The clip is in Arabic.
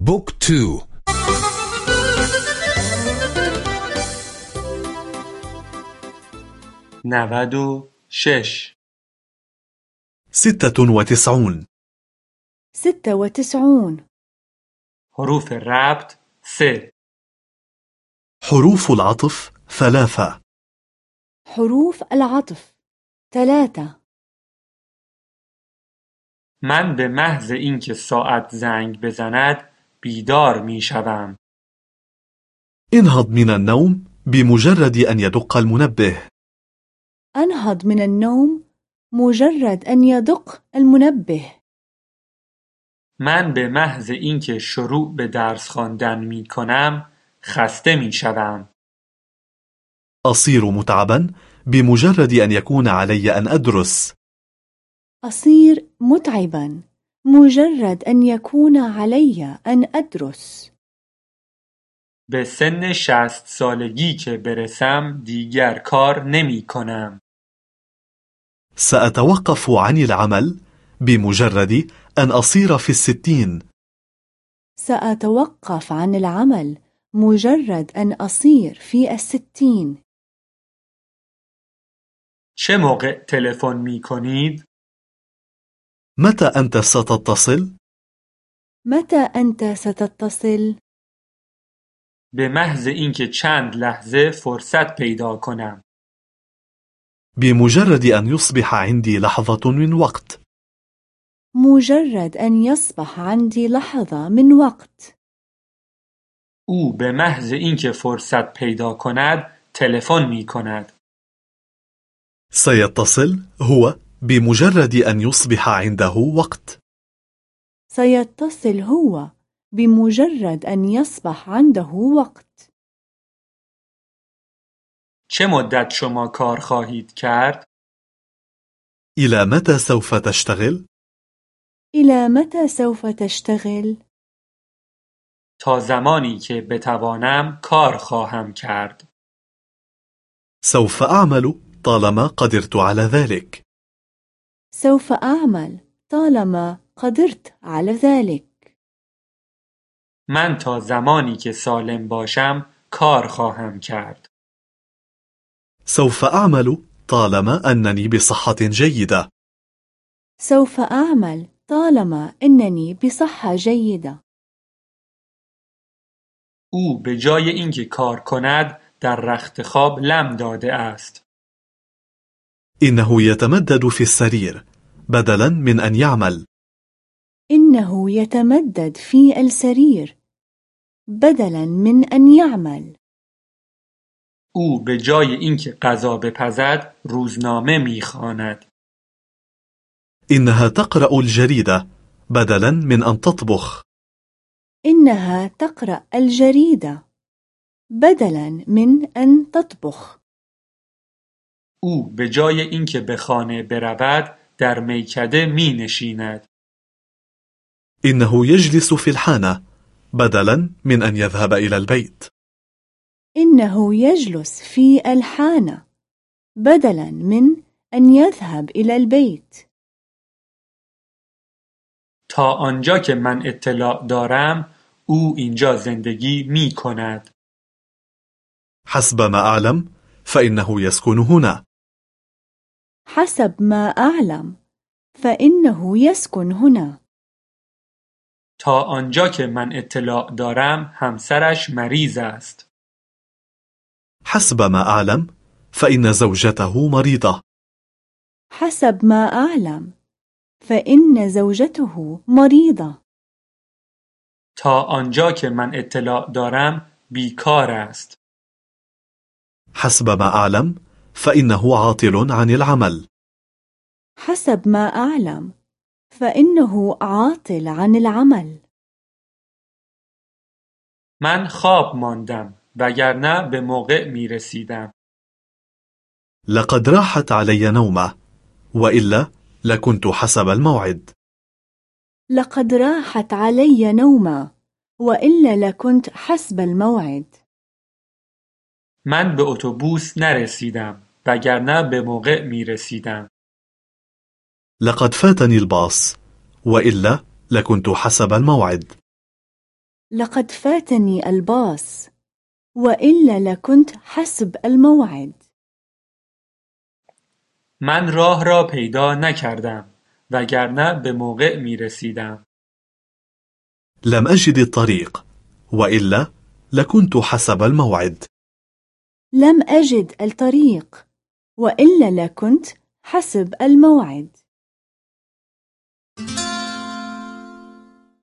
book two. نود شش. ستة وتسعون. ستة وتسعون. حروف الربط س. حروف العطف ثلاثة. حروف العطف ثلاثة. من به محض اینکه ساعت زنگ بزند بیدار می شوم. انهض من النوم بمجرد أن يدق المنبه أنهض من النوم مجرد أن يدق المنبه من به محض اینکه شروع به درس خواندن می کنم خسته می شوم. أصير متعبا بمجرد أن يكون علي أن أدرس أصير متعبا مجرد أن يكون علي أن أدرس به سن شصت سالگی که برسم دیگر کار نمی کنم. سأتوقف عن العمل بمجرد أن أصير في الستين سأتوقف عن العمل مجرد أن أصير في الستين چه موقع تلفن می کنید؟ متى أنت ستتصل؟ متى أنت ستتصل؟ به محض اینکه چند لحظه فرصت پیدا کنم. بمجرد أن يصبح عندي لحظة من وقت مجرد أن يصبح عندي لحظة من وقت أو به محض اینکه فرصت پیدا کند تلفن می کند. سيتصل هو بمجرد أن يصبح عنده وقت سيتصل هو بمجرد أن يصبح عنده وقت چه مدت شما کار خواهید کرد؟ إلى متى سوف تشتغل؟ إلى متى سوف تشتغل؟ تا زمانی که بتوانم کار خواهم کرد. سوف أعمل طالما قدرت على ذلك سوف أعمل طالما قدرت على ذلك من تا زمانی که سالم باشم کار خواهم کرد. سوف أعمل طالما أنني بصحة جيدة سوف أعمل طالما أنني بصحة جيدة او به جای اینکه کار کند در رخت خواب لم داده است. إنه يتمدد في السرير بدلا من أن يعمل. إنه يتمدد في السرير. بدلا من أن يعمل. أو به جای اینکه غذا بپزد روزنامه میخواند. إنها تقرأ الجريدة بدلا من أن تطبخ. إنها تقرأ الجريدة. بدلا من أن تطبخ. أو به جای اینکه به خانه برود در میکده می نشیند. إنه يجلس في الحانة بدلا من أن يذهب إلى البيت إنه يجلس في الحانة بدلا من أن يذهب إلى البيت تا آنجا که من اطلاع دارم أو اینجا زندگی می کند. حسب ما أعلم فإنه يسكن هنا حسب ما أعلم فإنه يسكن هنا تا آنجا که من اطلاع دارم همسرش مریض است. حسب ما أعلم فإن زوجته مريضة حسب ما أعلم فإن زوجته مريضة تا آنجا که من اطلاع دارم بیکار است. حسب ما أعلم فإنه عاطل عن العمل. حسب ما أعلم فإنه عاطل عن العمل. من خواب ماندم وگرنه به موقع می رسیدم. لقد راحت علي نومة وإلا لكنت حسب الموعد. لقد راحت علي نومة وإلا لكنت حسب الموعد. من به اتوبوس نرسیدم. وگرنه به موقع می رسیدم. لقد فاتني الباص وإلا لكنت حسب الموعد لقد فاتني الباص وإلا لكنت حسب الموعد من راه را پیدا نکردم وگرنه به موقع می رسیدم. لم أجد الطريق وإلا لكنت حسب الموعد لم أجد الطريق وإلا لكنت حسب الموعد.